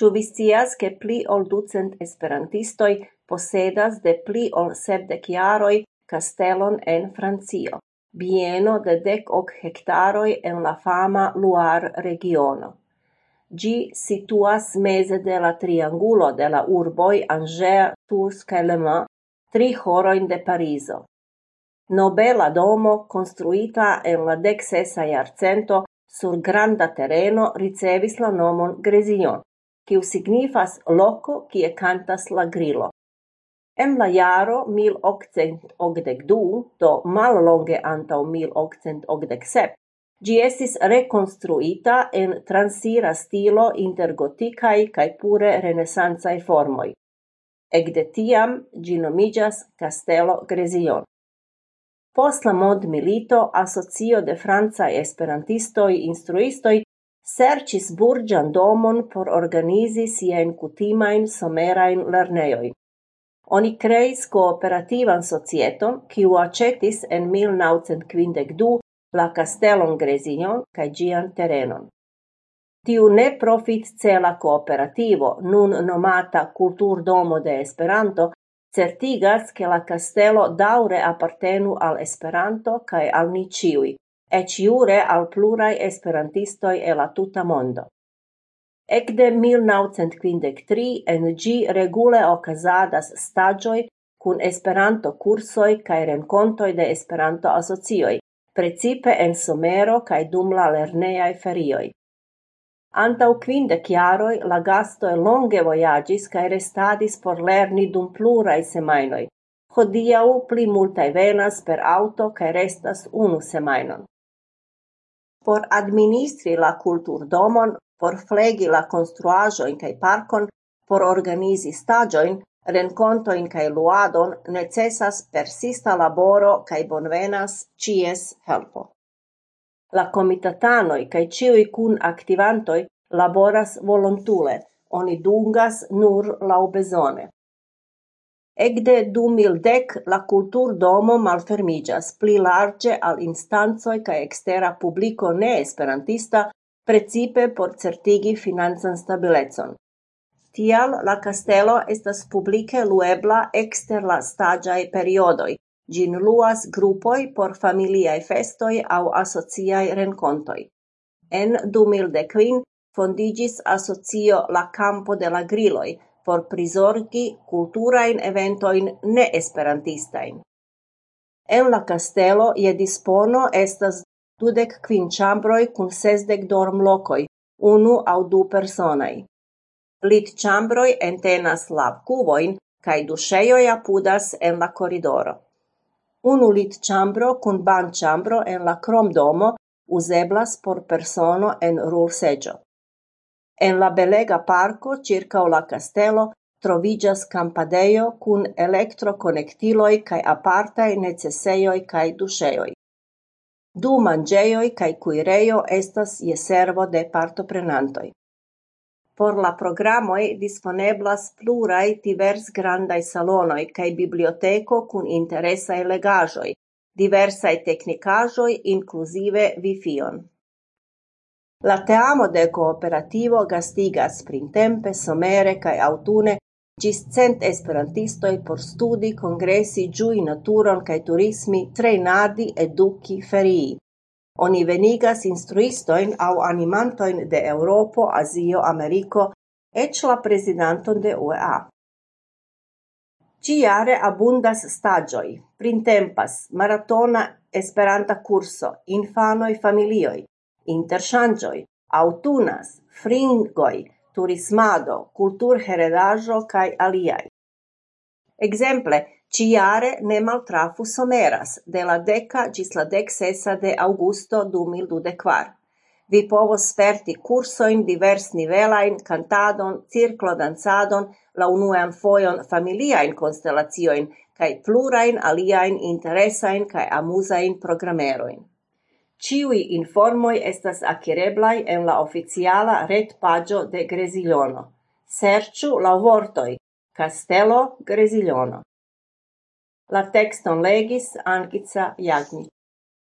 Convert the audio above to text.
Ĉu vi scias, ke pli ol ducent esperantistoj posedas de pli ol sepdek jaroj kastelon en Francio, bieno de dek ok hektaroj en la fama Luar regiono. Gi situas meze de la triangulo de la urboj Angers, Tours kaj Le Mans, tri horojn de Parizo. Nobela domo, construita en la dec sesa iarcento sur granda terreno, ricevis la nomon Gresion quiu signifas loco quie cantas la grillo. En la jaro 1882, do mal longe antau 1887, Gi esis reconstruita en transira stilo inter goticae cae pure renesanzae formoi. Egde tiam gi nomigas Castello Gresion. Post la mod milito, asocio de francai esperantistoi instruistoi sercis burgian domon por organizi sien cutimain somerain lernejojn. Oni creis kooperativan societon, kiu acetis en 1952 la castellon Grezinion kaj gian terenon. Tiu neprofit cela kooperativo, nun nomata Kulturdomo de Esperanto, certigas che la castelo daure appartenu al Esperanto kaj al ni ciui, ec jure al pluraj esperantistoj el la tuta mondo. Ekde 1953 en gi regule okazadas staĝoj kun Esperanto-kursoj kaj renkontoj de Esperanto-asocioj, precipe en somero kaj dum la lernejaj ferioj. Antau quinde chiaroi, la gasto e longe voyagis cae restadis por lerni dum plurai semainoi. Hodiau pli multae venas per auto cae restas unu semainon por administri la kulturdomon, por flegi la konstruaĵojn kaj parkon, por organizi stagioin, rencontoin kaj luadon necesas persista laboro kaj bonvenas ĉies helpo. La comitatanoi kaj ciui cun aktivantoj laboras volontule, oni dungas nur laŭbezone. Ekde du mil dek la Kulturdomo malfermiĝas pli large al instanzoi ca extera publico ne esperantista, precipe por certigi financan stabilecon. Tial la castelo estas publike luebla exter la stagiae periodoi, Gin luas grupoj por familiae festoi au asociae rencontoi. En 2015 fondigis asocio La Campo de la griloi, por prisorgi culturain eventoin ne esperantistain. En la castelo je dispono estas dudek kvin ĉambroj kun sesdek dormlokoj, unu aŭ du personaj. Lit ĉambroj entenas lavkuvojn kaj duŝejoj apudas en la koridoro. Unu lit ĉambro kun banĉambro en la kromdomo uzeblas por persono en rulseĝo. En la belega parco circa la castello trovigas campadeio kun elektrokonektiloj kaj apartaj necesejoj kaj duŝejoj. Du mangeioi kaj cuireio estas je servo de partoprenantoi. Por la programoi disponeblas pluraj diversgrandaj salonoj kaj biblioteko kun interesaj legaĵoj, diversaj teknikaĵoj inkluzive wifion. La teamo de cooperativo gastigas printempe, somere cae autune gis cent esperantistoi por studi, congressi, giui naturon cae turismi, trejnadi, eduki, ferii. Oni venigas instruistoin au animantoin de Europo, Azio, Ameriko, ec la presidenton de UEA. Ciare abundas stagioi, printempas, maratona esperanta curso, infanoi familioi, interŝanĝoj, aŭtunas, fringoj, turismado, kulturheredaĵo kaj aliaj. Ekzemple, Ciare ne maltrafu someras de la deka ĝis la dek sesa de aŭgusto 2024. Vi povos sperti kursojn diversnivelajn, kantadon, cirklodansadon, la unuan fojon familiajn konstelaciojn kaj plurajn aliajn interesajn kaj amuzajn programerojn. Ciui informoi estas akireblaj en la oficiala retpaĝo de Greziljono. Serciu la vortoi, Castello Greziljono. La texton legis Ankica Jagni.